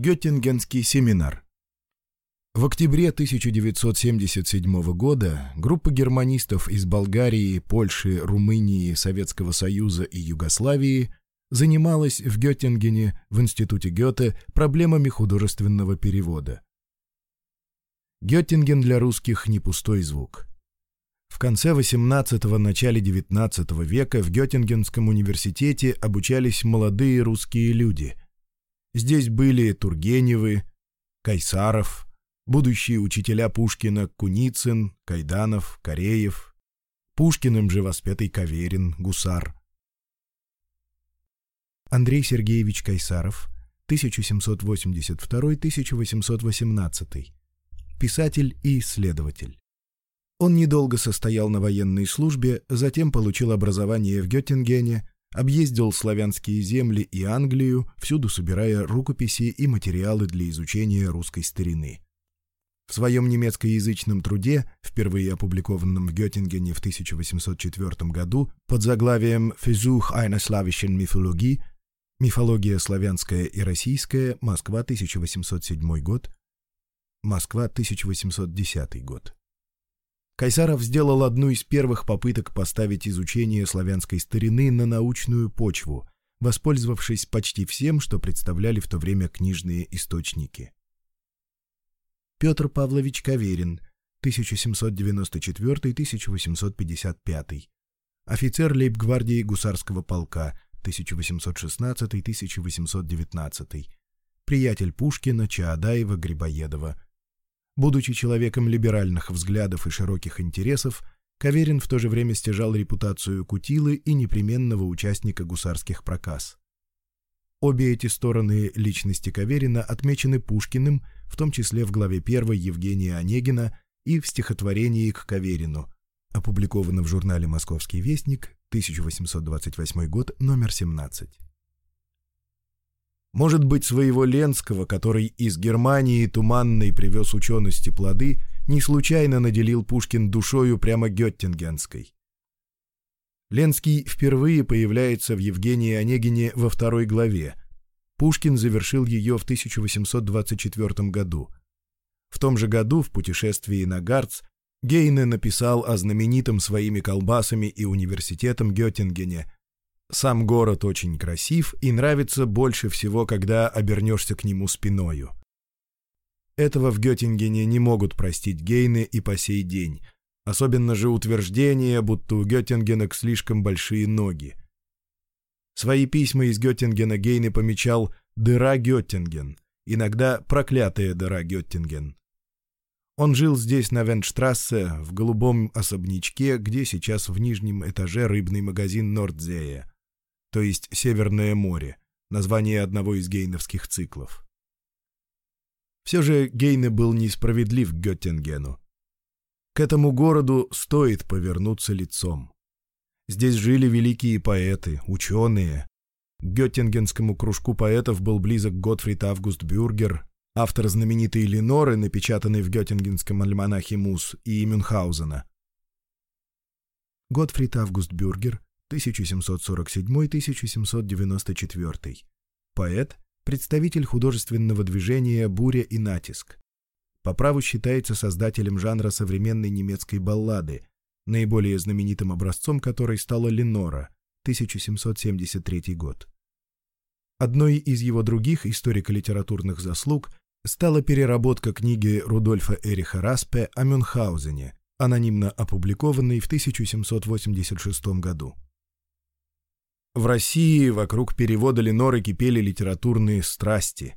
Геттингенский семинар. В октябре 1977 года группа германистов из Болгарии, Польши, Румынии, Советского Союза и Югославии занималась в Геттингене в Институте Гёте проблемами художественного перевода. Геттинген для русских не пустой звук – в конце XVIII – начале XIX века в Геттингенском университете обучались молодые русские люди, Здесь были Тургеневы, Кайсаров, будущие учителя Пушкина Куницын, Кайданов, Кореев, Пушкиным же воспетый Каверин, Гусар. Андрей Сергеевич Кайсаров, 1782-1818, писатель и исследователь. Он недолго состоял на военной службе, затем получил образование в Геттингене, объездил славянские земли и Англию, всюду собирая рукописи и материалы для изучения русской старины. В своем немецкоязычном труде, впервые опубликованном в Геттингене в 1804 году под заглавием Физух einer slawischen Mythologie» «Мифология славянская и российская. Москва, 1807 год», Москва, 1810 год. Кайсаров сделал одну из первых попыток поставить изучение славянской старины на научную почву, воспользовавшись почти всем, что представляли в то время книжные источники. Петр Павлович Каверин, 1794-1855, офицер лейб-гвардии гусарского полка, 1816-1819, приятель Пушкина, Чаадаева, Грибоедова – Будучи человеком либеральных взглядов и широких интересов, Каверин в то же время стяжал репутацию Кутилы и непременного участника гусарских проказ. Обе эти стороны личности Каверина отмечены Пушкиным, в том числе в главе 1 Евгения Онегина и в стихотворении к Каверину, опубликовано в журнале «Московский вестник», 1828 год, номер 17. Может быть, своего Ленского, который из Германии туманной привез учености плоды, не случайно наделил Пушкин душою прямо геттингенской. Ленский впервые появляется в Евгении Онегине во второй главе. Пушкин завершил ее в 1824 году. В том же году в «Путешествии на Гарц» Гейне написал о знаменитом своими колбасами и университетом Геттингене, сам город очень красив и нравится больше всего, когда обернешься к нему спиною. Этого в Геттингене не могут простить гейны и по сей день, особенно же утверждение, будто у Геттингенок слишком большие ноги. Свои письма из Геттингена Гейны помечал «дыра Геттинген», иногда «проклятая дыра Геттинген». Он жил здесь, на Вентштрассе, в голубом особнячке, где сейчас в нижнем этаже рыбный магазин Нордзея то есть Северное море, название одного из гейновских циклов. Все же Гейне был несправедлив к Геттингену. К этому городу стоит повернуться лицом. Здесь жили великие поэты, ученые. К Геттингенскому кружку поэтов был близок Готфрид Август Бюргер, автор знаменитой Леноры, напечатанной в Геттингенском альманахе Мус и Мюнхгаузена. Готфрид Август Бюргер 1747-1794, поэт, представитель художественного движения «Буря и натиск». По праву считается создателем жанра современной немецкой баллады, наиболее знаменитым образцом которой стала «Ленора», 1773 год. Одной из его других историко-литературных заслуг стала переработка книги Рудольфа Эриха Распе о Мюнхгаузене, анонимно опубликованной в 1786 году. В России вокруг перевода Леноры кипели литературные страсти.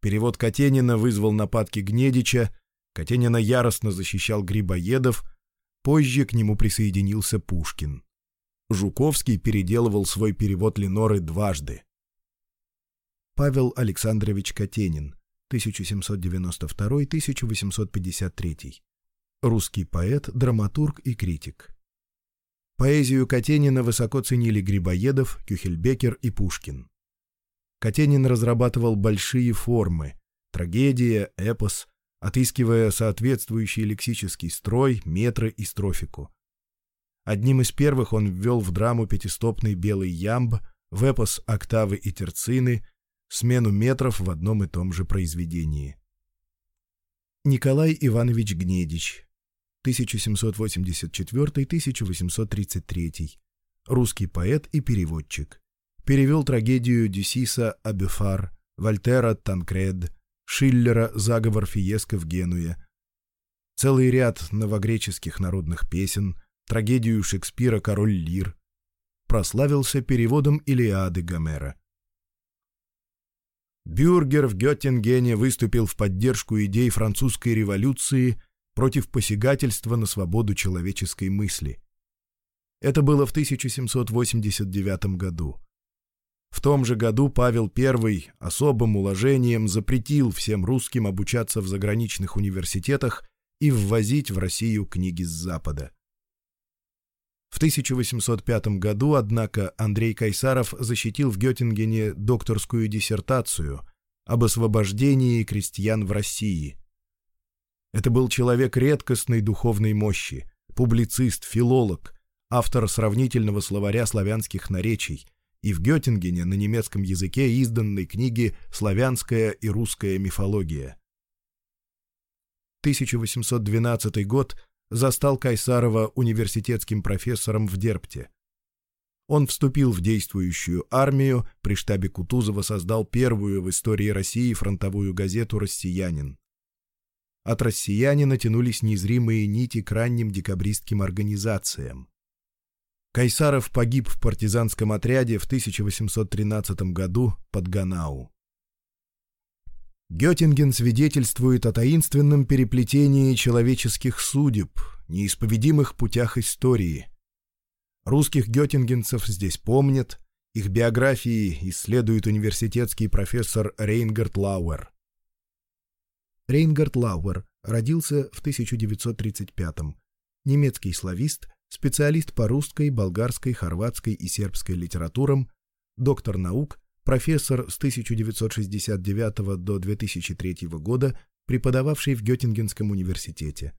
Перевод Катенина вызвал нападки Гнедича, Катенина яростно защищал Грибоедов, позже к нему присоединился Пушкин. Жуковский переделывал свой перевод Леноры дважды. Павел Александрович Катенин, 1792-1853. Русский поэт, драматург и критик. Поэзию Катенина высоко ценили Грибоедов, Кюхельбекер и Пушкин. Катенин разрабатывал большие формы – трагедия, эпос, отыскивая соответствующий лексический строй, метры и строфику. Одним из первых он ввел в драму пятистопный белый ямб, в эпос октавы и терцины, смену метров в одном и том же произведении. Николай Иванович Гнедич, 1784-1833, русский поэт и переводчик. Перевел трагедию Дюсиса «Абефар», Вольтера «Танкред», Шиллера «Заговор Фиеско в Генуе», целый ряд новогреческих народных песен, трагедию Шекспира «Король Лир», прославился переводом Илиады Гомера. Бюргер в Геттингене выступил в поддержку идей французской революции против посягательства на свободу человеческой мысли. Это было в 1789 году. В том же году Павел I особым уложением запретил всем русским обучаться в заграничных университетах и ввозить в Россию книги с Запада. В 1805 году, однако, Андрей Кайсаров защитил в Геттингене докторскую диссертацию об освобождении крестьян в России – это был человек редкостной духовной мощи, публицист, филолог, автор сравнительного словаря славянских наречий и в Геттингене на немецком языке изданной книги «Славянская и русская мифология». 1812 год застал Кайсарова университетским профессором в Дерпте. Он вступил в действующую армию, при штабе Кутузова создал первую в истории России фронтовую газету «Россиянин» от россиянина тянулись незримые нити к ранним декабристским организациям. Кайсаров погиб в партизанском отряде в 1813 году под Ганау. Гетинген свидетельствует о таинственном переплетении человеческих судеб, неисповедимых путях истории. Русских гетингенцев здесь помнят, их биографии исследует университетский профессор Рейнгард Лауэр. Рейнгард Лауэр родился в 1935-м. Немецкий славист, специалист по русской, болгарской, хорватской и сербской литературам, доктор наук, профессор с 1969 до 2003 года, преподававший в Геттингенском университете.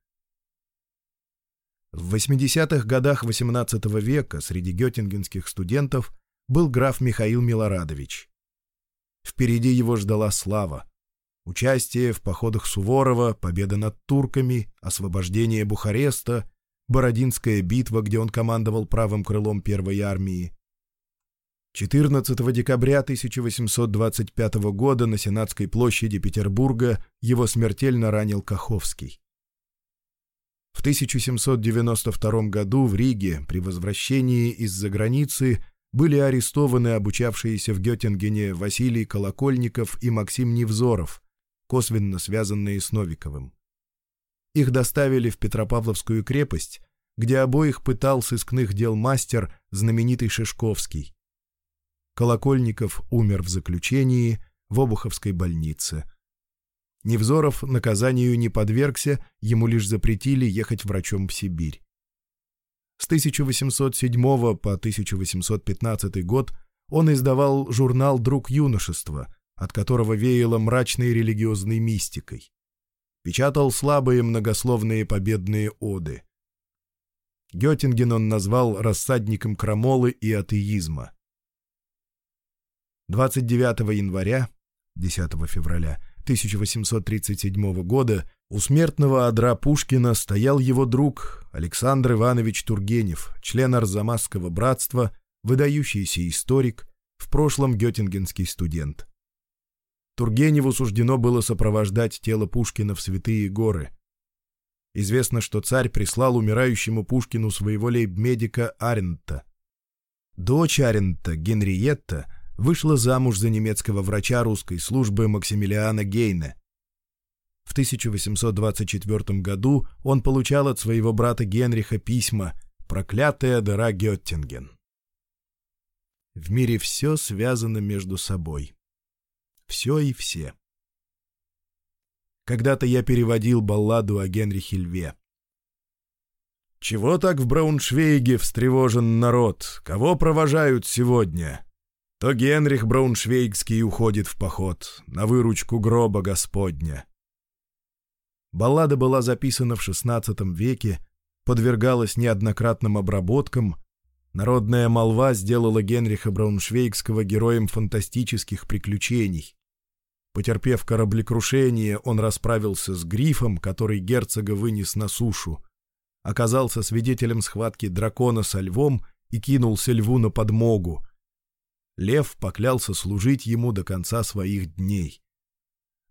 В 80-х годах XVIII века среди геттингенских студентов был граф Михаил Милорадович. Впереди его ждала слава, участие в походах Суворова, победа над турками, освобождение Бухареста, Бородинская битва, где он командовал правым крылом Первой армии. 14 декабря 1825 года на Сенатской площади Петербурга его смертельно ранил Каховский. В 1792 году в Риге при возвращении из-за границы были арестованы обучавшиеся в Геттингене Василий Колокольников и Максим Невзоров, косвенно связанные с Новиковым. Их доставили в Петропавловскую крепость, где обоих пытал сыскных дел мастер, знаменитый Шишковский. Колокольников умер в заключении в Обуховской больнице. Невзоров наказанию не подвергся, ему лишь запретили ехать врачом в Сибирь. С 1807 по 1815 год он издавал журнал «Друг юношества», от которого веяло мрачной религиозной мистикой. Печатал слабые многословные победные оды. Гетинген он назвал рассадником крамолы и атеизма. 29 января, 10 февраля 1837 года у смертного Адра Пушкина стоял его друг Александр Иванович Тургенев, член Арзамасского братства, выдающийся историк, в прошлом гетингенский студент. Тургеневу суждено было сопровождать тело Пушкина в Святые горы. Известно, что царь прислал умирающему Пушкину своего лейб-медика Арента. Дочь Арента, Генриетта, вышла замуж за немецкого врача русской службы Максимилиана Гейна. В 1824 году он получал от своего брата Генриха письма «Проклятая дыра Геттинген». В мире все связано между собой все и все. Когда-то я переводил балладу о Генрихе Льве. «Чего так в Брауншвейге встревожен народ? Кого провожают сегодня?» То Генрих Брауншвейгский уходит в поход, на выручку гроба Господня. Баллада была записана в XVI веке, подвергалась неоднократным обработкам, народная молва сделала Генриха Брауншвейгского героем фантастических приключений, Потерпев кораблекрушение, он расправился с грифом, который герцога вынес на сушу, оказался свидетелем схватки дракона со львом и кинулся льву на подмогу. Лев поклялся служить ему до конца своих дней.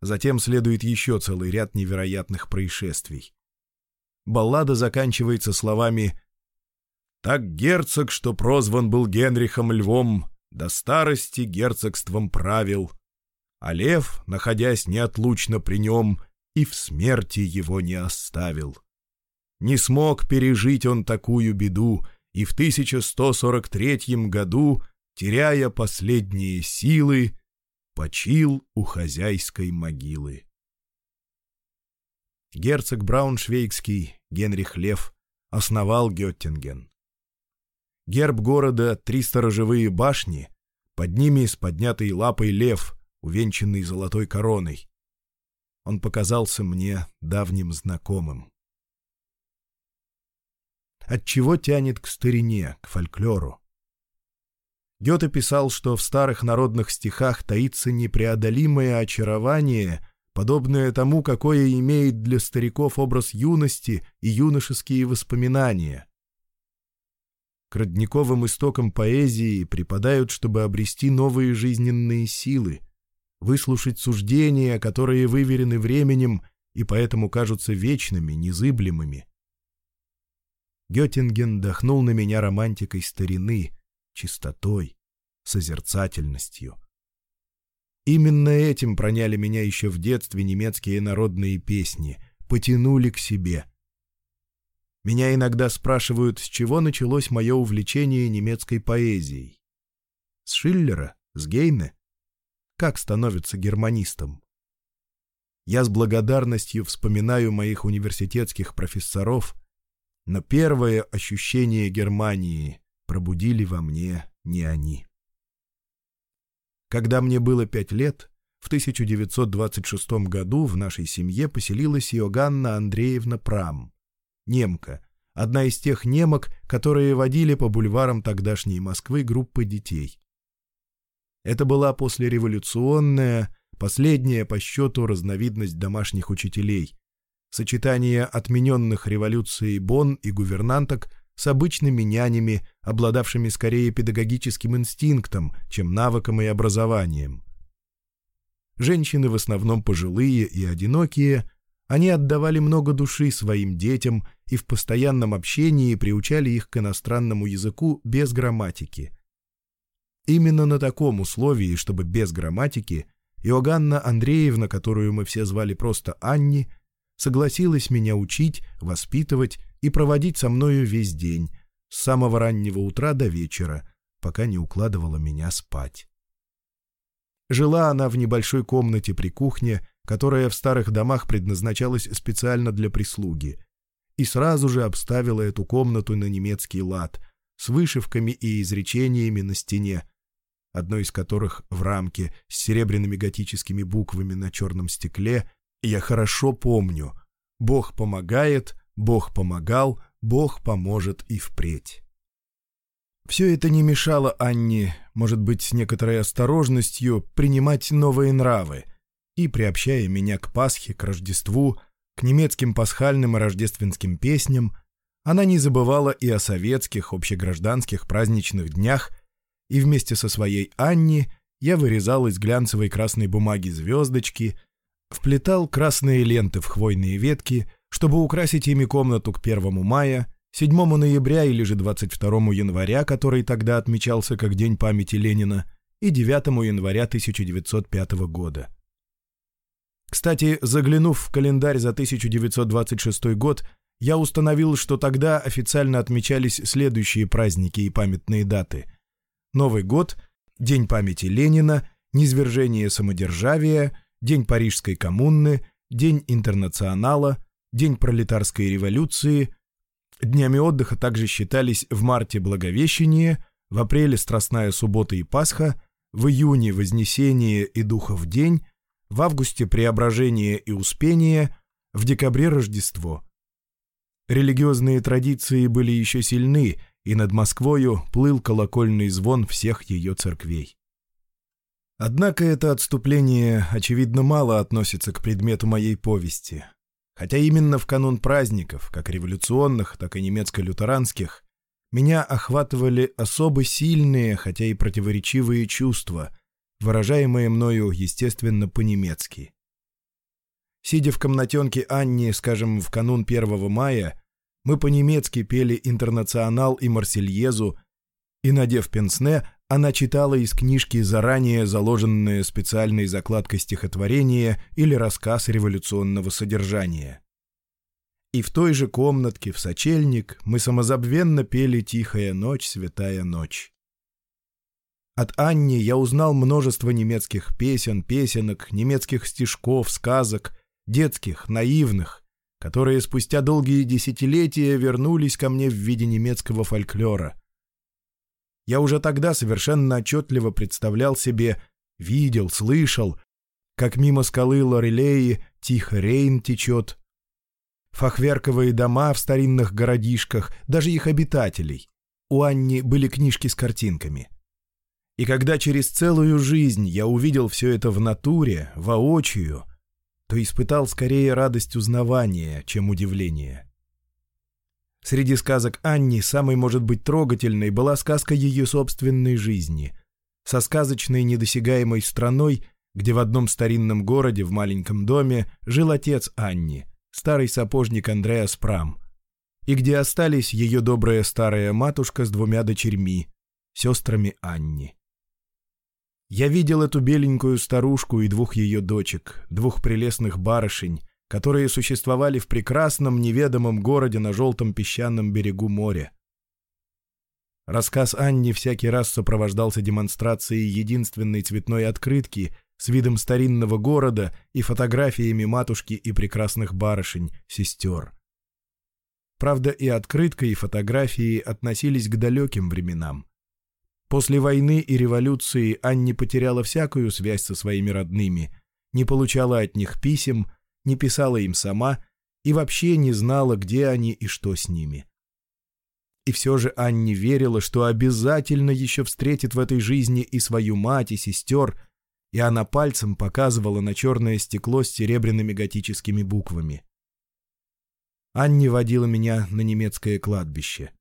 Затем следует еще целый ряд невероятных происшествий. Баллада заканчивается словами «Так герцог, что прозван был Генрихом Львом, до старости герцогством правил, а лев, находясь неотлучно при нем, и в смерти его не оставил. Не смог пережить он такую беду, и в 1143 году, теряя последние силы, почил у хозяйской могилы. Герцог Брауншвейгский Генрих Лев основал Геттинген. Герб города — три сторожевые башни, под ними с поднятой лапой лев — увенчанный золотой короной. Он показался мне давним знакомым. От чего тянет к старине, к фольклору? Гёте писал, что в старых народных стихах таится непреодолимое очарование, подобное тому, какое имеет для стариков образ юности и юношеские воспоминания. К родниковым истокам поэзии припадают, чтобы обрести новые жизненные силы, выслушать суждения, которые выверены временем и поэтому кажутся вечными, незыблемыми. Геттинген дохнул на меня романтикой старины, чистотой, созерцательностью. Именно этим проняли меня еще в детстве немецкие народные песни, потянули к себе. Меня иногда спрашивают, с чего началось мое увлечение немецкой поэзией. С Шиллера, с Гейне, как становится германистом. Я с благодарностью вспоминаю моих университетских профессоров, но первое ощущение Германии пробудили во мне не они. Когда мне было пять лет, в 1926 году в нашей семье поселилась Иоганна Андреевна Прам, немка, одна из тех немок, которые водили по бульварам тогдашней Москвы группы детей. Это была послереволюционная, последняя по счету разновидность домашних учителей. Сочетание отмененных революцией бон и гувернанток с обычными нянями, обладавшими скорее педагогическим инстинктом, чем навыком и образованием. Женщины в основном пожилые и одинокие, они отдавали много души своим детям и в постоянном общении приучали их к иностранному языку без грамматики – Именно на таком условии, чтобы без грамматики, Иоганна Андреевна, которую мы все звали просто Анни, согласилась меня учить, воспитывать и проводить со мною весь день, с самого раннего утра до вечера, пока не укладывала меня спать. Жила она в небольшой комнате при кухне, которая в старых домах предназначалась специально для прислуги, и сразу же обставила эту комнату на немецкий лад, с вышивками и изречениями на стене, одной из которых в рамке с серебряными готическими буквами на черном стекле, я хорошо помню «Бог помогает», «Бог помогал», «Бог поможет и впредь». Все это не мешало Анне, может быть, с некоторой осторожностью, принимать новые нравы и, приобщая меня к Пасхе, к Рождеству, к немецким пасхальным и рождественским песням, она не забывала и о советских, общегражданских праздничных днях, и вместе со своей Анни я вырезал из глянцевой красной бумаги звездочки, вплетал красные ленты в хвойные ветки, чтобы украсить ими комнату к 1 мая, 7 ноября или же 22 января, который тогда отмечался как День памяти Ленина, и 9 января 1905 года. Кстати, заглянув в календарь за 1926 год, я установил, что тогда официально отмечались следующие праздники и памятные даты – Новый год, День памяти Ленина, Низвержение самодержавия, День Парижской коммуны, День интернационала, День пролетарской революции. Днями отдыха также считались в марте Благовещение, в апреле Страстная суббота и Пасха, в июне Вознесение и Духов день, в августе Преображение и Успение, в декабре Рождество. Религиозные традиции были еще сильны и над Москвою плыл колокольный звон всех ее церквей. Однако это отступление, очевидно, мало относится к предмету моей повести. Хотя именно в канун праздников, как революционных, так и немецко-лютеранских, меня охватывали особо сильные, хотя и противоречивые чувства, выражаемые мною, естественно, по-немецки. Сидя в комнатенке Анни, скажем, в канун 1 мая, мы по-немецки пели «Интернационал» и «Марсельезу», и, надев пенсне, она читала из книжки заранее заложенные специальной закладкой стихотворения или рассказ революционного содержания. И в той же комнатке, в сочельник, мы самозабвенно пели «Тихая ночь, святая ночь». От Анни я узнал множество немецких песен, песенок, немецких стишков, сказок, детских, наивных, которые спустя долгие десятилетия вернулись ко мне в виде немецкого фольклора. Я уже тогда совершенно отчетливо представлял себе, видел, слышал, как мимо скалы Лорелеи тихо Рейн течет, фахверковые дома в старинных городишках, даже их обитателей. У Анни были книжки с картинками. И когда через целую жизнь я увидел все это в натуре, воочию — то испытал скорее радость узнавания, чем удивление. Среди сказок Анни самой, может быть, трогательной была сказка ее собственной жизни, со сказочной недосягаемой страной, где в одном старинном городе в маленьком доме жил отец Анни, старый сапожник Андреас Прам, и где остались ее добрая старая матушка с двумя дочерьми, сестрами Анни. Я видел эту беленькую старушку и двух ее дочек, двух прелестных барышень, которые существовали в прекрасном неведомом городе на желтом песчаном берегу моря. Рассказ Анни всякий раз сопровождался демонстрацией единственной цветной открытки с видом старинного города и фотографиями матушки и прекрасных барышень, сестер. Правда, и открытка, и фотографии относились к далеким временам. После войны и революции Анни потеряла всякую связь со своими родными, не получала от них писем, не писала им сама и вообще не знала, где они и что с ними. И все же Анни верила, что обязательно еще встретит в этой жизни и свою мать, и сестер, и она пальцем показывала на черное стекло с серебряными готическими буквами. Анни водила меня на немецкое кладбище.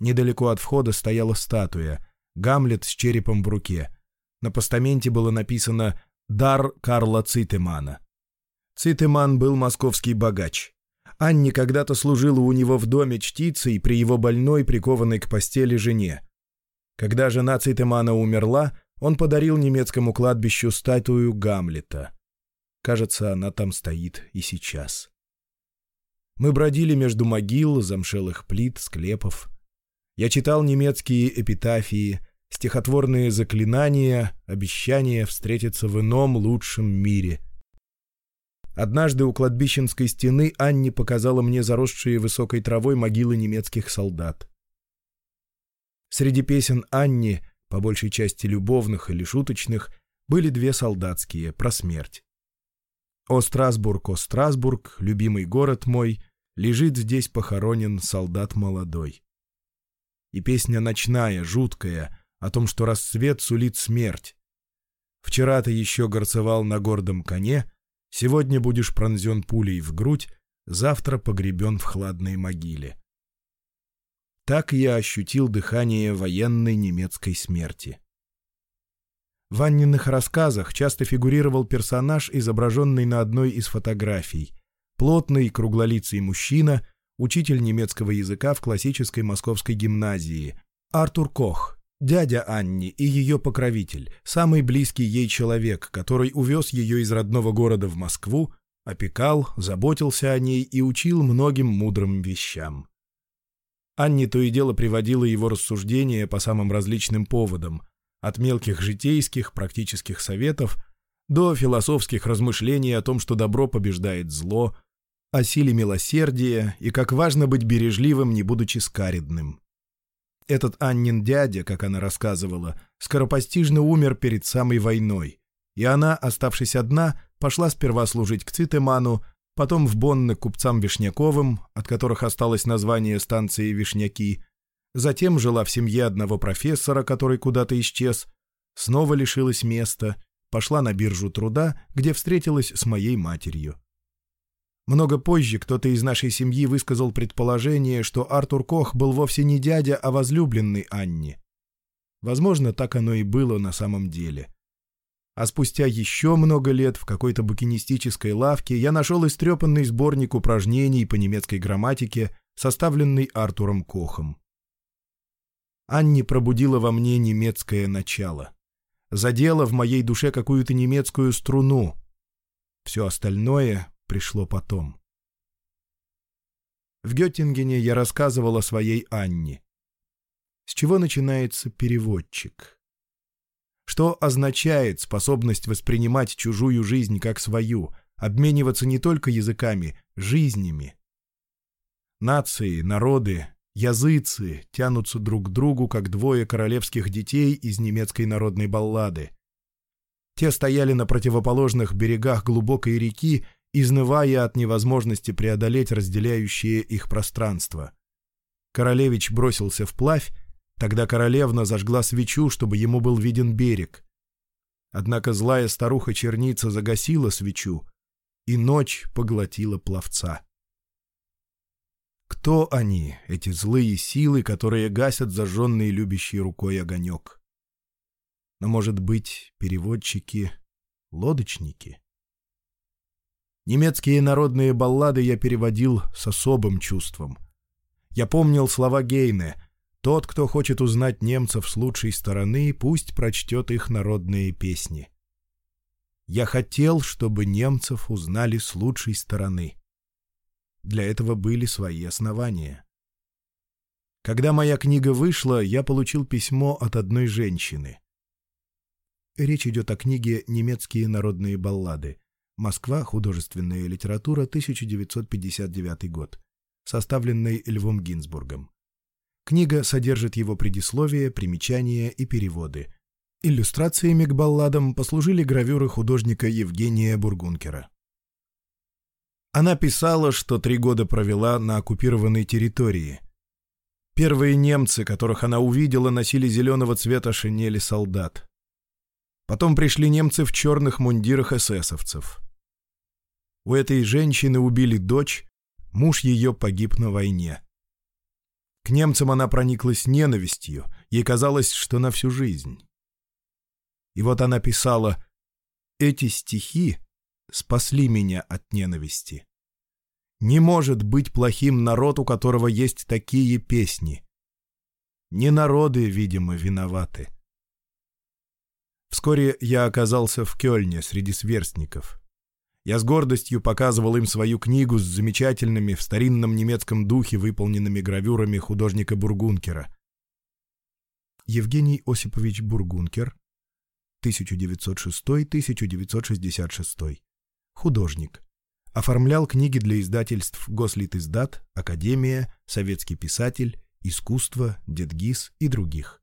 Недалеко от входа стояла статуя — Гамлет с черепом в руке. На постаменте было написано «Дар Карла Цитемана». Цитеман был московский богач. Анни когда-то служила у него в доме чтицей при его больной, прикованной к постели жене. Когда жена Цитемана умерла, он подарил немецкому кладбищу статую Гамлета. Кажется, она там стоит и сейчас. Мы бродили между могил, замшелых плит, склепов. Я читал немецкие эпитафии, стихотворные заклинания, обещания встретиться в ином лучшем мире. Однажды у кладбищенской стены Анни показала мне заросшие высокой травой могилы немецких солдат. Среди песен Анни, по большей части любовных или шуточных, были две солдатские про смерть. «О Страсбург, о Страсбург, любимый город мой, лежит здесь похоронен солдат молодой» и песня ночная, жуткая, о том, что рассвет сулит смерть. Вчера ты еще горцевал на гордом коне, сегодня будешь пронзен пулей в грудь, завтра погребен в хладной могиле. Так я ощутил дыхание военной немецкой смерти. В Анниных рассказах часто фигурировал персонаж, изображенный на одной из фотографий. Плотный, круглолицый мужчина учитель немецкого языка в классической московской гимназии, Артур Кох, дядя Анни и ее покровитель, самый близкий ей человек, который увез ее из родного города в Москву, опекал, заботился о ней и учил многим мудрым вещам. Анни то и дело приводила его рассуждения по самым различным поводам, от мелких житейских, практических советов до философских размышлений о том, что добро побеждает зло, о силе милосердия и как важно быть бережливым, не будучи скаридным. Этот Аннин дядя, как она рассказывала, скоропостижно умер перед самой войной, и она, оставшись одна, пошла сперва служить к Цитеману, потом в Бонны к купцам Вишняковым, от которых осталось название станции Вишняки, затем жила в семье одного профессора, который куда-то исчез, снова лишилась места, пошла на биржу труда, где встретилась с моей матерью. Много позже кто-то из нашей семьи высказал предположение, что Артур Кох был вовсе не дядя, а возлюбленный Анни. Возможно, так оно и было на самом деле. А спустя еще много лет в какой-то букинистической лавке я нашел истрепанный сборник упражнений по немецкой грамматике, составленный Артуром Кохом. Анни пробудила во мне немецкое начало. Задела в моей душе какую-то немецкую струну. Все остальное пришло потом. В Геттингене я рассказывал о своей Анне. С чего начинается переводчик? Что означает способность воспринимать чужую жизнь как свою, обмениваться не только языками, жизнями? Нации, народы, языцы тянутся друг к другу, как двое королевских детей из немецкой народной баллады. Те стояли на противоположных берегах глубокой реки изнывая от невозможности преодолеть разделяющее их пространство. Королевич бросился вплавь, тогда королевна зажгла свечу, чтобы ему был виден берег. Однако злая старуха-черница загасила свечу, и ночь поглотила пловца. Кто они, эти злые силы, которые гасят зажженный любящей рукой огонек? Но, может быть, переводчики — лодочники? — Немецкие народные баллады я переводил с особым чувством. Я помнил слова Гейне «Тот, кто хочет узнать немцев с лучшей стороны, пусть прочтет их народные песни». Я хотел, чтобы немцев узнали с лучшей стороны. Для этого были свои основания. Когда моя книга вышла, я получил письмо от одной женщины. Речь идет о книге «Немецкие народные баллады». Москва, художественная литература, 1959 год, составленный Львом Гинзбургом. Книга содержит его предисловие, примечания и переводы. Иллюстрациями к балладам послужили гравюры художника Евгения Бургункера. Она писала, что три года провела на оккупированной территории. Первые немцы, которых она увидела, носили зеленого цвета шинели солдат. Потом пришли немцы в черных мундирах эсэсовцев. У этой женщины убили дочь, муж ее погиб на войне. К немцам она прониклась ненавистью, ей казалось, что на всю жизнь. И вот она писала «Эти стихи спасли меня от ненависти. Не может быть плохим народ, у которого есть такие песни. Не народы, видимо, виноваты. Вскоре я оказался в Кёльне среди сверстников. Я с гордостью показывал им свою книгу с замечательными в старинном немецком духе выполненными гравюрами художника Бургункера. Евгений Осипович Бургункер, 1906-1966. Художник. Оформлял книги для издательств Гослитиздат, Академия, Советский писатель, Искусство, Детгиз и других.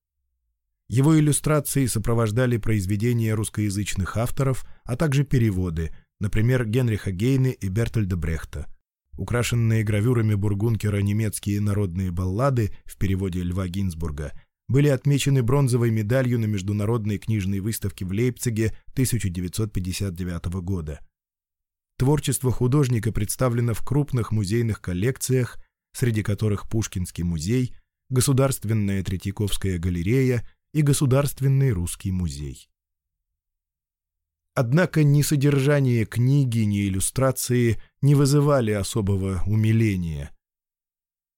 Его иллюстрации сопровождали произведения русскоязычных авторов, а также переводы, например, Генриха Гейны и Бертольда Брехта. Украшенные гравюрами бургункера немецкие народные баллады в переводе Льва Гинзбурга были отмечены бронзовой медалью на международной книжной выставке в Лейпциге 1959 года. Творчество художника представлено в крупных музейных коллекциях, среди которых Пушкинский музей, Государственная Третьяковская галерея – и Государственный русский музей. Однако ни содержание книги, ни иллюстрации не вызывали особого умиления.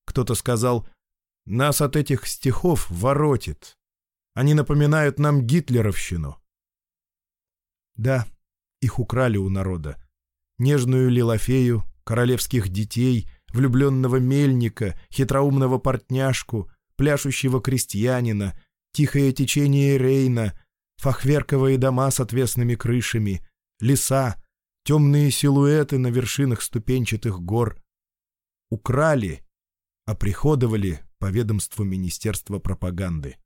Кто-то сказал «Нас от этих стихов воротит. Они напоминают нам гитлеровщину». Да, их украли у народа. Нежную Лилофею, королевских детей, влюбленного мельника, хитроумного портняшку, пляшущего крестьянина, тихое течение Рейна, фахверковые дома с отвесными крышами, леса, темные силуэты на вершинах ступенчатых гор. Украли, а приходовали по ведомству Министерства пропаганды.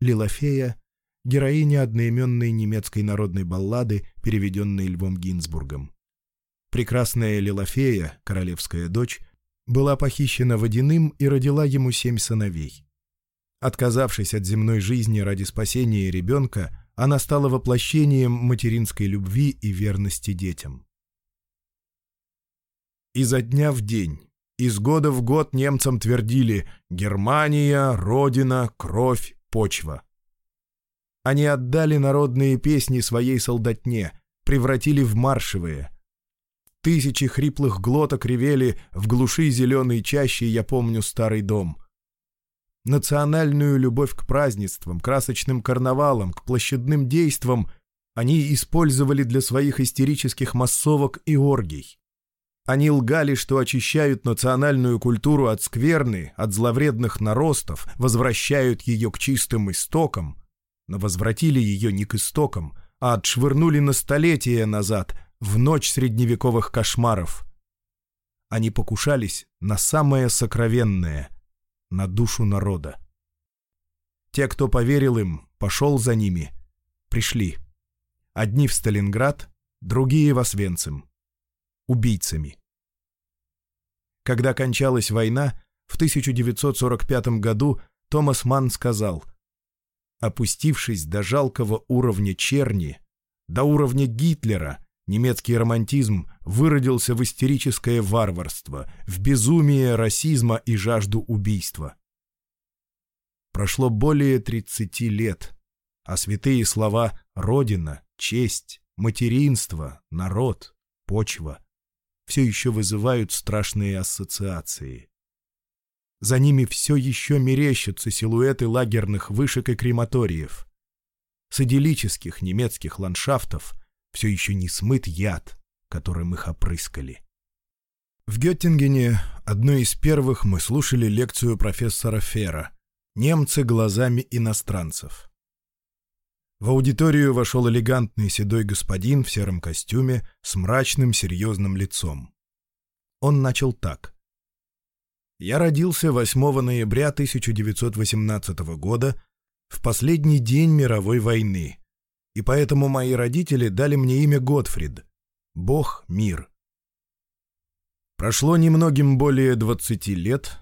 Лилофея — героиня одноименной немецкой народной баллады, переведенной Львом Гинзбургом. Прекрасная Лилофея, королевская дочь, была похищена водяным и родила ему семь сыновей. Отказавшись от земной жизни ради спасения ребенка, она стала воплощением материнской любви и верности детям. Изо дня в день, из года в год немцам твердили «Германия, Родина, кровь, почва». Они отдали народные песни своей солдатне, превратили в маршевые. Тысячи хриплых глоток ревели «В глуши зеленой чаще я помню старый дом», Национальную любовь к празднествам, красочным карнавалам, к площадным действам они использовали для своих истерических массовок и оргий. Они лгали, что очищают национальную культуру от скверны, от зловредных наростов, возвращают ее к чистым истокам, но возвратили ее не к истокам, а отшвырнули на столетия назад, в ночь средневековых кошмаров. Они покушались на самое сокровенное, на душу народа. Те, кто поверил им, пошел за ними, пришли. Одни в Сталинград, другие в Освенцим. Убийцами. Когда кончалась война, в 1945 году Томас Манн сказал, «Опустившись до жалкого уровня черни, до уровня Гитлера, Немецкий романтизм выродился в истерическое варварство, в безумие расизма и жажду убийства. Прошло более 30 лет, а святые слова «родина», «честь», «материнство», «народ», «почва» все еще вызывают страшные ассоциации. За ними все еще мерещатся силуэты лагерных вышек и крематориев. С немецких ландшафтов – все еще не смыт яд, которым их опрыскали. В Геттингене одной из первых мы слушали лекцию профессора Фера «Немцы глазами иностранцев». В аудиторию вошел элегантный седой господин в сером костюме с мрачным серьезным лицом. Он начал так. «Я родился 8 ноября 1918 года, в последний день мировой войны, и поэтому мои родители дали мне имя Готфрид — Бог Мир. Прошло немногим более 20 лет.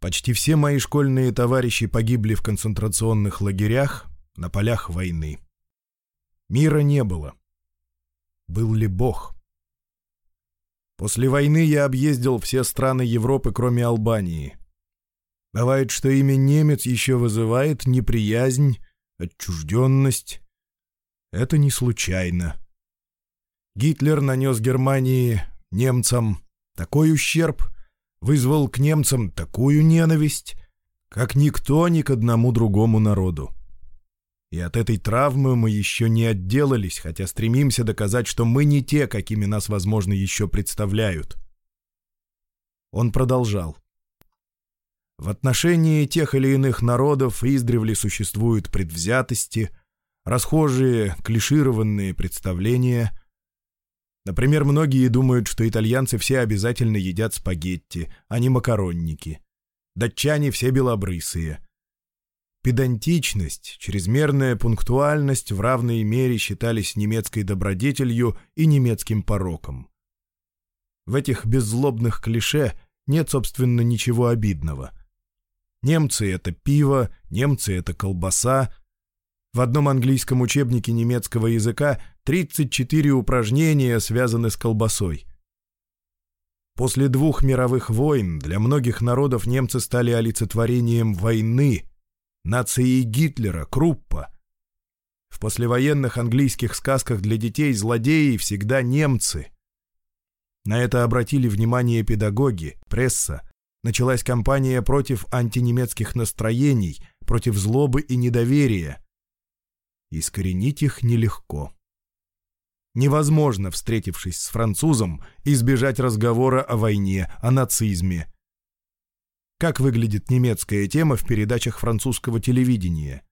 Почти все мои школьные товарищи погибли в концентрационных лагерях на полях войны. Мира не было. Был ли Бог? После войны я объездил все страны Европы, кроме Албании. Бывает, что имя немец еще вызывает неприязнь, отчужденность, это не случайно. Гитлер нанес Германии, немцам, такой ущерб, вызвал к немцам такую ненависть, как никто ни к одному другому народу. И от этой травмы мы еще не отделались, хотя стремимся доказать, что мы не те, какими нас, возможно, еще представляют. Он продолжал. В отношении тех или иных народов издревле существуют предвзятости, расхожие, клишированные представления. Например, многие думают, что итальянцы все обязательно едят спагетти, а не макаронники. Датчане все белобрысые. Педантичность, чрезмерная пунктуальность в равной мере считались немецкой добродетелью и немецким пороком. В этих беззлобных клише нет, собственно, ничего обидного. Немцы — это пиво, немцы — это колбаса — в одном английском учебнике немецкого языка 34 упражнения, связаны с колбасой. После двух мировых войн для многих народов немцы стали олицетворением войны, нации Гитлера, Круппа. В послевоенных английских сказках для детей злодеи всегда немцы. На это обратили внимание педагоги, пресса. Началась кампания против антинемецких настроений, против злобы и недоверия – Искоренить их нелегко. Невозможно, встретившись с французом, избежать разговора о войне, о нацизме. Как выглядит немецкая тема в передачах французского телевидения?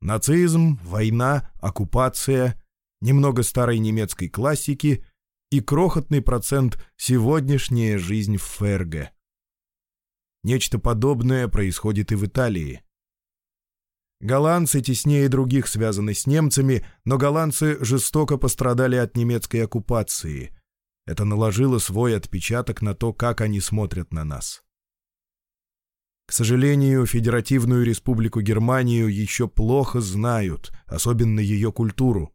Нацизм, война, оккупация, немного старой немецкой классики и крохотный процент «сегодняшняя жизнь в Ферге». Нечто подобное происходит и в Италии. Голландцы теснее других связаны с немцами, но голландцы жестоко пострадали от немецкой оккупации. Это наложило свой отпечаток на то, как они смотрят на нас. К сожалению, Федеративную Республику Германию еще плохо знают, особенно ее культуру.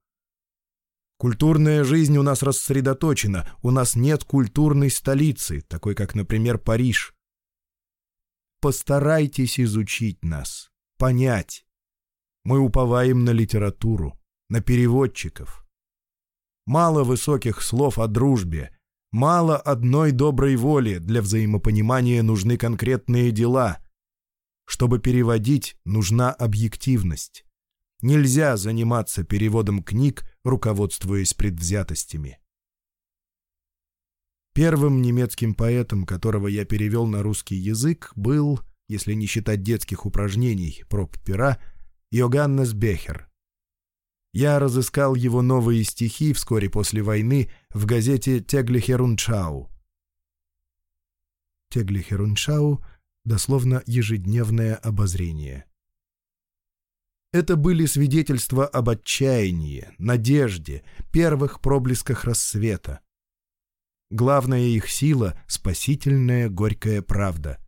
Культурная жизнь у нас рассредоточена, у нас нет культурной столицы, такой как, например, Париж. Постарайтесь изучить нас, понять, мы уповаем на литературу, на переводчиков. Мало высоких слов о дружбе, мало одной доброй воли, для взаимопонимания нужны конкретные дела. Чтобы переводить, нужна объективность. Нельзя заниматься переводом книг, руководствуясь предвзятостями. Первым немецким поэтом, которого я перевел на русский язык, был, если не считать детских упражнений, проб пера – Йоганнес Бехер. Я разыскал его новые стихи вскоре после войны в газете «Теглихерунчау». «Теглихерунчау» — дословно «ежедневное обозрение». Это были свидетельства об отчаянии, надежде, первых проблесках рассвета. Главная их сила — спасительная горькая правда —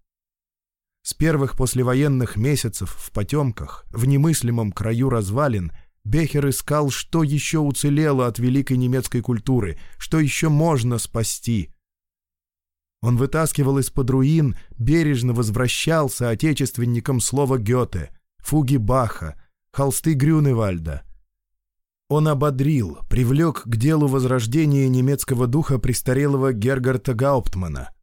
с первых после военных месяцев в потемках, в немыслимом краю развалин, Бехер искал, что еще уцелело от великой немецкой культуры, что еще можно спасти. Он вытаскивал из-под руин, бережно возвращался отечественникам слова Гёте, фуги Баха, холсты Грюневальда. Он ободрил, привлек к делу возрождения немецкого духа престарелого Гергарта Гауптмана —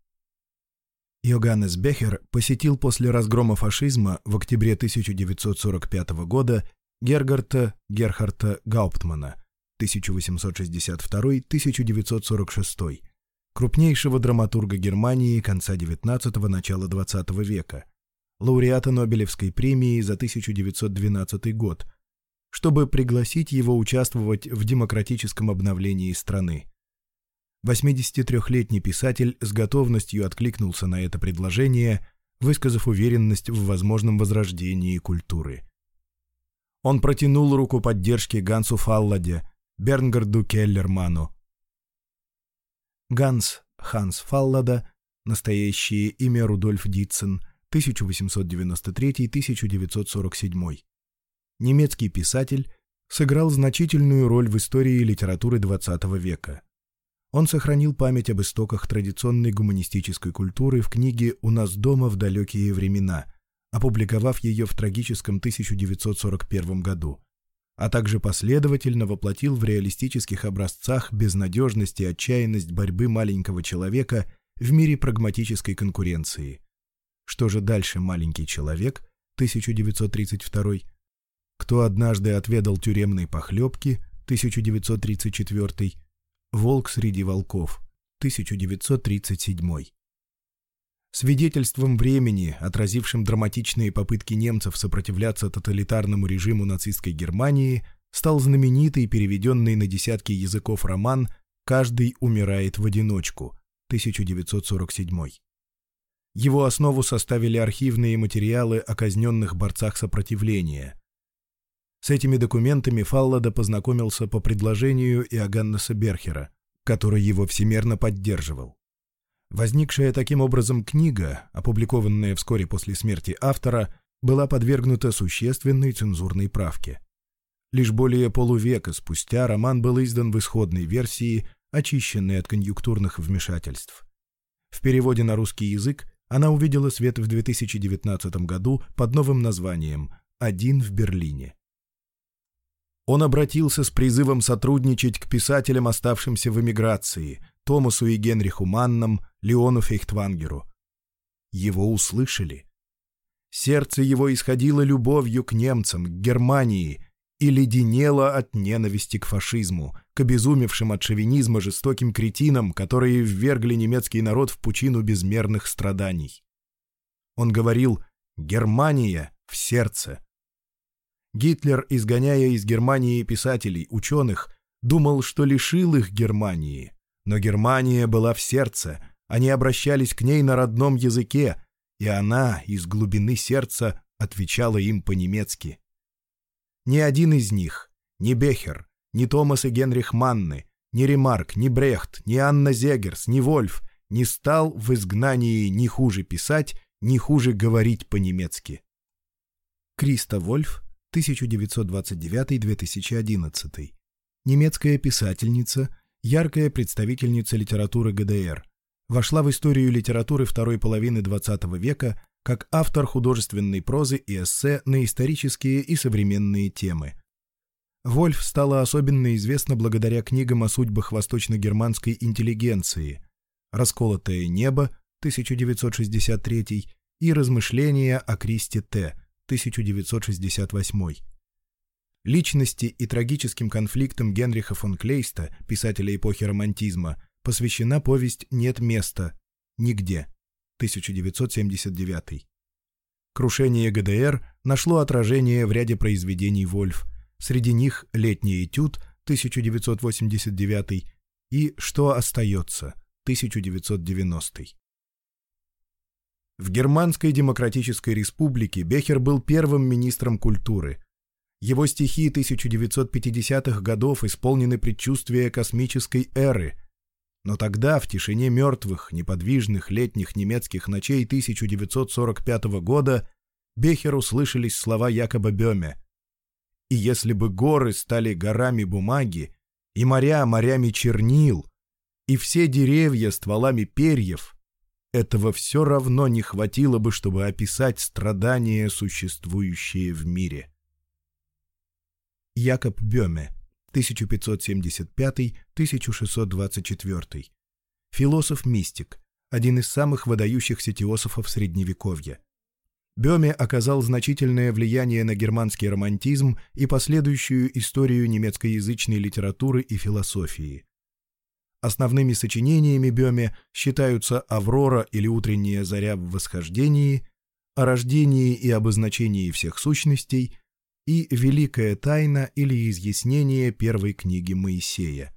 Йоганнес Бехер посетил после разгрома фашизма в октябре 1945 года Гергарта Герхарта Гауптмана 1862-1946, крупнейшего драматурга Германии конца XIX – начала XX века, лауреата Нобелевской премии за 1912 год, чтобы пригласить его участвовать в демократическом обновлении страны – 83-летний писатель с готовностью откликнулся на это предложение, высказав уверенность в возможном возрождении культуры. Он протянул руку поддержки Гансу Фалладе, Бернгарду Келлерману. Ганс Ханс Фаллада, настоящее имя Рудольф Дитсон, 1893-1947. Немецкий писатель, сыграл значительную роль в истории литературы XX века. Он сохранил память об истоках традиционной гуманистической культуры в книге «У нас дома в далекие времена», опубликовав ее в трагическом 1941 году, а также последовательно воплотил в реалистических образцах безнадежность и отчаянность борьбы маленького человека в мире прагматической конкуренции. Что же дальше «Маленький человек» 1932, кто однажды отведал тюремной похлебки 1934 «Волк среди волков», 1937. Свидетельством времени, отразившим драматичные попытки немцев сопротивляться тоталитарному режиму нацистской Германии, стал знаменитый переведенный на десятки языков роман «Каждый умирает в одиночку» 1947. Его основу составили архивные материалы о казненных борцах сопротивления, с этими документами Фаллада познакомился по предложению Иоганнеса Берхера, который его всемерно поддерживал. Возникшая таким образом книга, опубликованная вскоре после смерти автора, была подвергнута существенной цензурной правке. Лишь более полувека спустя роман был издан в исходной версии, очищенной от конъюнктурных вмешательств. В переводе на русский язык она увидела свет в 2019 году под новым названием «Один в Берлине». Он обратился с призывом сотрудничать к писателям, оставшимся в эмиграции, Томасу и Генриху Маннам, Леону Фейхтвангеру. Его услышали. Сердце его исходило любовью к немцам, к Германии, и леденело от ненависти к фашизму, к обезумевшим от шовинизма жестоким кретинам, которые ввергли немецкий народ в пучину безмерных страданий. Он говорил «Германия в сердце», Гитлер, изгоняя из Германии писателей, ученых, думал, что лишил их Германии. Но Германия была в сердце, они обращались к ней на родном языке, и она из глубины сердца отвечала им по-немецки. Ни один из них, ни Бехер, ни Томас и Генрих Манны, ни Ремарк, ни Брехт, ни Анна Зегерс, ни Вольф не стал в изгнании ни хуже писать, ни хуже говорить по-немецки. Криста Вольф 1929-2011. Немецкая писательница, яркая представительница литературы ГДР. Вошла в историю литературы второй половины XX века как автор художественной прозы и эссе на исторические и современные темы. Вольф стала особенно известна благодаря книгам о судьбах восточно-германской интеллигенции «Расколотое небо» 1963 и «Размышления о Кристе Т» 1968. Личности и трагическим конфликтам Генриха фон Клейста, писателя эпохи романтизма, посвящена повесть «Нет места. Нигде» 1979. Крушение ГДР нашло отражение в ряде произведений Вольф, среди них «Летний этюд» 1989 и «Что остается» 1990. В Германской Демократической Республике Бехер был первым министром культуры. Его стихи 1950-х годов исполнены предчувствия космической эры. Но тогда, в тишине мертвых, неподвижных летних немецких ночей 1945 года, Бехеру слышались слова Якоба Бёме. «И если бы горы стали горами бумаги, и моря морями чернил, и все деревья стволами перьев, этого все равно не хватило бы, чтобы описать страдания, существующие в мире. Якоб Бёме, 1575-1624. Философ-мистик, один из самых выдающихся теософов Средневековья. Бёме оказал значительное влияние на германский романтизм и последующую историю немецкоязычной литературы и философии. Основными сочинениями Бёме считаются «Аврора» или «Утренняя заря в восхождении», «О рождении и обозначении всех сущностей» и «Великая тайна» или «Изъяснение первой книги Моисея».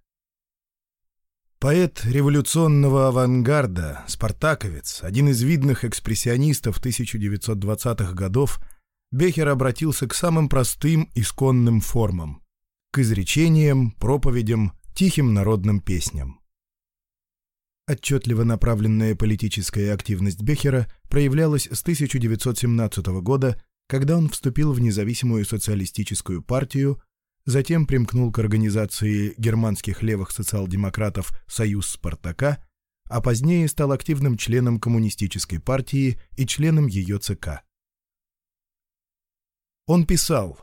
Поэт революционного авангарда, спартаковец, один из видных экспрессионистов 1920-х годов, Бехер обратился к самым простым исконным формам – к изречениям, проповедям, тихим народным песням. Отчетливо направленная политическая активность Бехера проявлялась с 1917 года, когда он вступил в независимую социалистическую партию, затем примкнул к организации германских левых социал-демократов «Союз Спартака», а позднее стал активным членом Коммунистической партии и членом ее ЦК. Он писал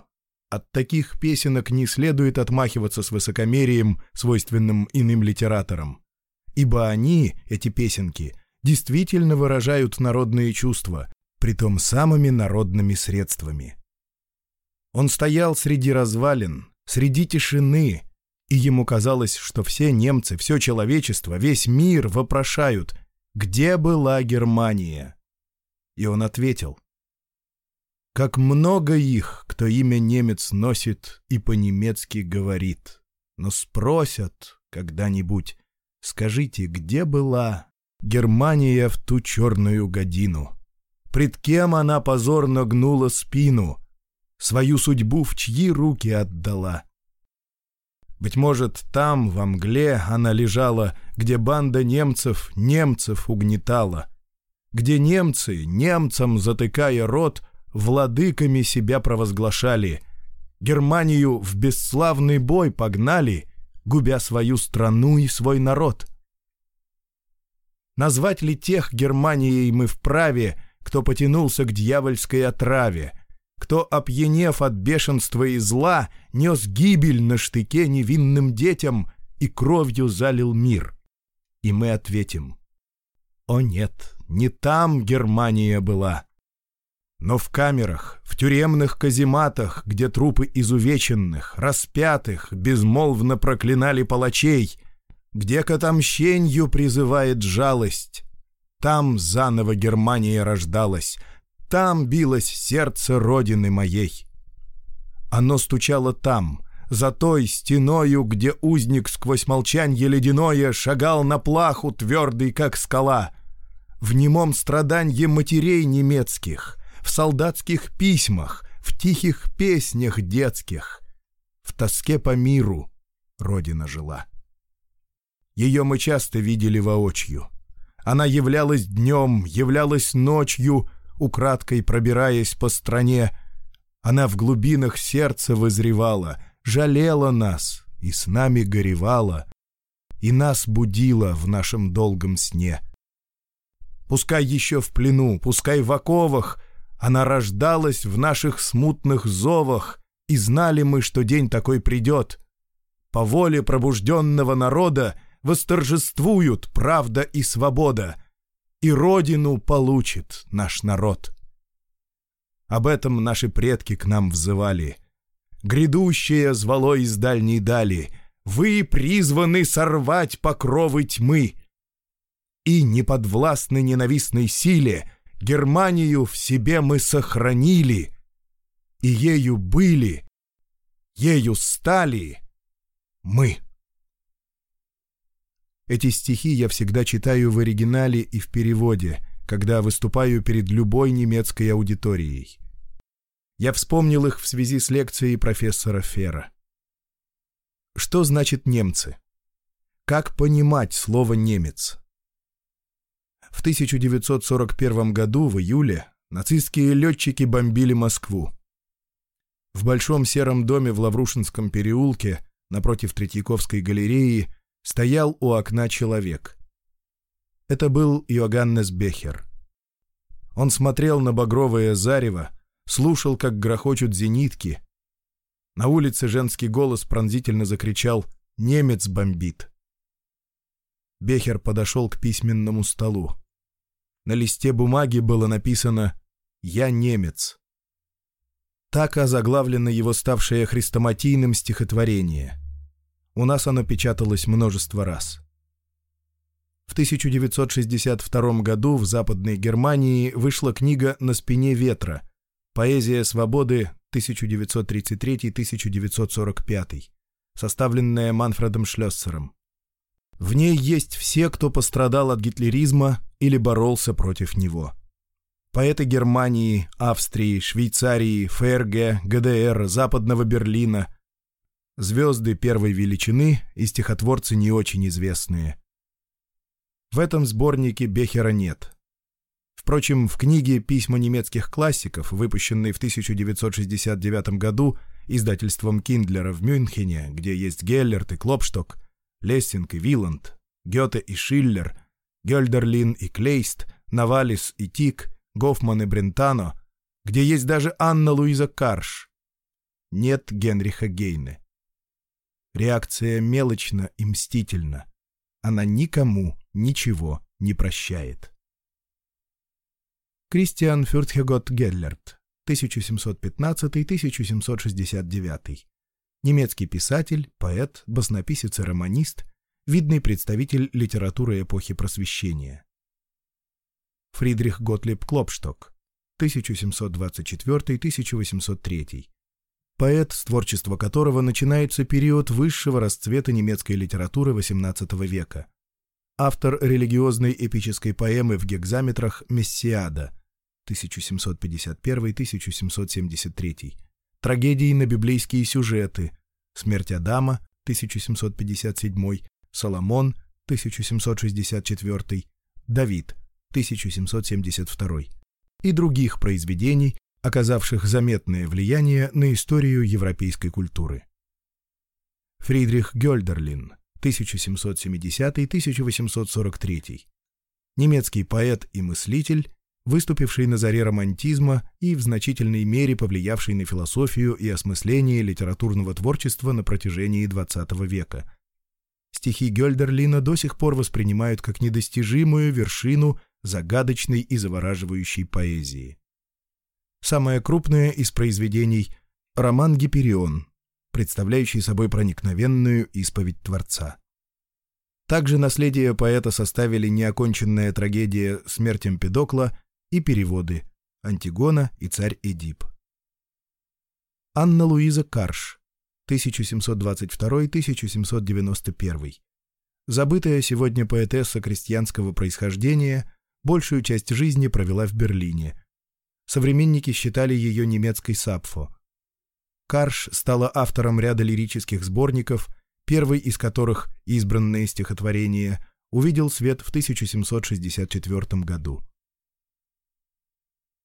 «От таких песенок не следует отмахиваться с высокомерием, свойственным иным литераторам» ибо они, эти песенки, действительно выражают народные чувства, притом самыми народными средствами. Он стоял среди развалин, среди тишины, и ему казалось, что все немцы, все человечество, весь мир вопрошают, где была Германия? И он ответил, «Как много их, кто имя немец носит и по-немецки говорит, но спросят когда-нибудь, Скажите, где была Германия в ту черную годину? Пред кем она позорно гнула спину? Свою судьбу в чьи руки отдала? Быть может, там, во мгле, она лежала, где банда немцев немцев угнетала, где немцы, немцам затыкая рот, владыками себя провозглашали, Германию в бесславный бой погнали — губя свою страну и свой народ. Назвать ли тех Германией мы вправе, кто потянулся к дьявольской отраве, кто, опьянев от бешенства и зла, нес гибель на штыке невинным детям и кровью залил мир? И мы ответим, «О нет, не там Германия была». Но в камерах, в тюремных казематах, где трупы изувеченных, распятых, безмолвно проклинали палачей, где к отомщенью призывает жалость, там заново Германия рождалась, там билось сердце Родины моей. Оно стучало там, за той стеною, где узник сквозь молчанье ледяное шагал на плаху, твердый, как скала, в немом страданье матерей немецких — в солдатских письмах, в тихих песнях детских, в тоске по миру Родина жила. Ее мы часто видели воочию. Она являлась днем, являлась ночью, украдкой пробираясь по стране. Она в глубинах сердца вызревала, жалела нас и с нами горевала, и нас будила в нашем долгом сне. Пускай еще в плену, пускай в оковах — она рождалась в наших смутных зовах, и знали мы, что день такой придет. По воле пробужденного народа восторжествуют правда и свобода, и родину получит наш народ. Об этом наши предки к нам взывали. Грядущее звало из дальней дали. Вы призваны сорвать покровы тьмы. И не неподвластны ненавистной силе — Германию в себе мы сохранили, и ею были, ею стали мы. Эти стихи я всегда читаю в оригинале и в переводе, когда выступаю перед любой немецкой аудиторией. Я вспомнил их в связи с лекцией профессора Фера. Что значит «немцы»? Как понимать слово «немец»? В 1941 году, в июле, нацистские летчики бомбили Москву. В большом сером доме в Лаврушинском переулке, напротив Третьяковской галереи, стоял у окна человек. Это был Йоганнес Бехер. Он смотрел на багровое зарево, слушал, как грохочут зенитки. На улице женский голос пронзительно закричал «Немец бомбит!». Бехер подошел к письменному столу. На листе бумаги было написано «Я немец». Так озаглавлено его ставшее хрестоматийным стихотворение. У нас оно печаталось множество раз. В 1962 году в Западной Германии вышла книга «На спине ветра. Поэзия свободы 1933-1945», составленная Манфредом Шлёссером. В ней есть все, кто пострадал от гитлеризма или боролся против него. Поэты Германии, Австрии, Швейцарии, ФРГ, ГДР, Западного Берлина, звезды первой величины и стихотворцы не очень известные. В этом сборнике Бехера нет. Впрочем, в книге «Письма немецких классиков», выпущенной в 1969 году издательством Киндлера в Мюнхене, где есть Геллерт и Клопшток, Лессинг и Виланд, Гёте и Шиллер, Гёльдерлин и Клейст, Новалис и Тик, Гофман и Брентано, где есть даже Анна Луиза Карш. Нет Генриха Гейны. Реакция мелочна и мстительна. Она никому ничего не прощает. Кристиан Фюртхегот Геллерт, 1715-1769 немецкий писатель, поэт, баснописец и романист, видный представитель литературы эпохи Просвещения. Фридрих Готлиб Клопшток, 1724-1803, поэт, с творчества которого начинается период высшего расцвета немецкой литературы XVIII века, автор религиозной эпической поэмы в гекзаметрах «Мессиада» 1751-1773, трагедии на библейские сюжеты «Смерть Адама» 1757, «Соломон» 1764, «Давид» 1772 и других произведений, оказавших заметное влияние на историю европейской культуры. Фридрих Гёльдерлин, 1770-1843, немецкий поэт и мыслитель, выступивший на заре романтизма и в значительной мере повлиявший на философию и осмысление литературного творчества на протяжении XX века. Стихи Гёльдерлина до сих пор воспринимают как недостижимую вершину загадочной и завораживающей поэзии. Самое крупное из произведений – роман «Гиперион», представляющий собой проникновенную исповедь Творца. Также наследие поэта составили неоконченная трагедия «Смерть Эмпедокла» и переводы «Антигона и царь Эдип». Анна Луиза Карш, 1722-1791. Забытая сегодня поэтесса крестьянского происхождения, большую часть жизни провела в Берлине. Современники считали ее немецкой Сапфо. Карш стала автором ряда лирических сборников, первый из которых «Избранные стихотворения» увидел свет в 1764 году.